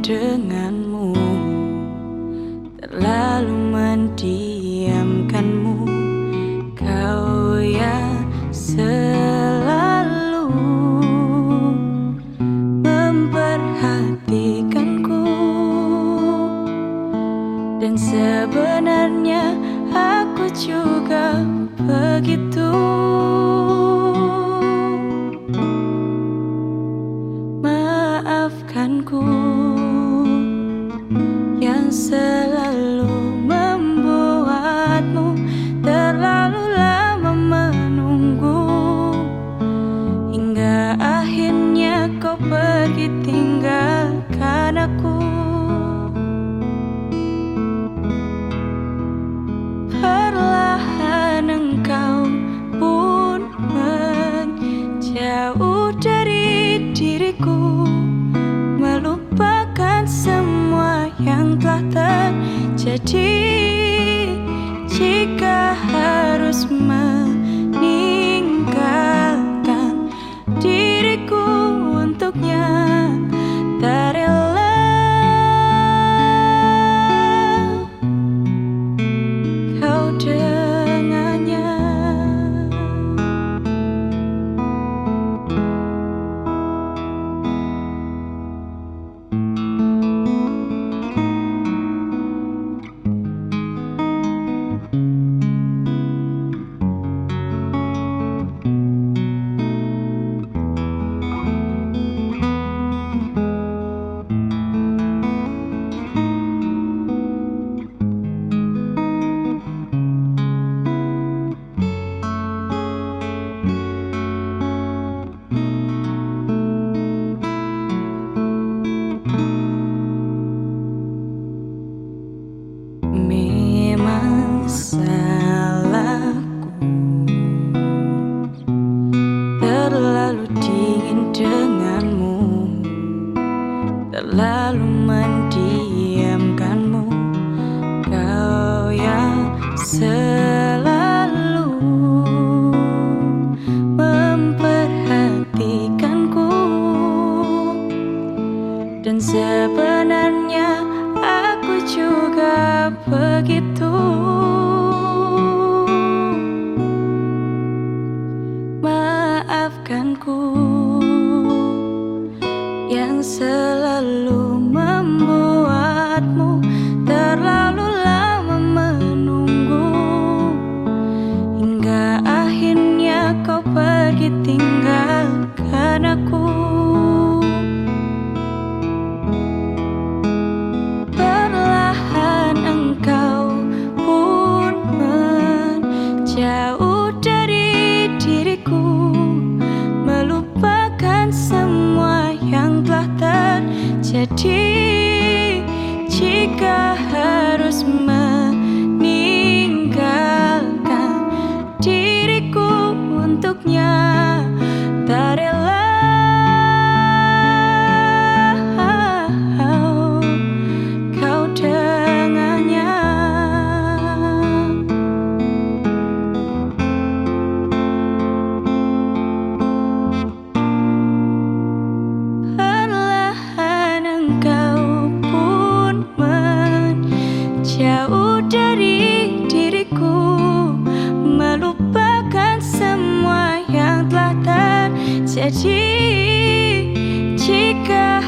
denganmu. Terlalu mendiamkanmu. Kau yang selalu Memperhatikanku. Dan sebenarnya aku juga begitu Maafkanku yang selalu membuatmu terlalu lama menunggu hingga akhirnya kau pergi tinggalkan aku. Perlahan engkau pun menjauh dari diriku eternity. Terlalu dingin denganmu. Terlalu mendiamkanmu. Kau yang selalu Memperhatikanku. Dan sebenarnya aku juga begitu diriku untuknya Jika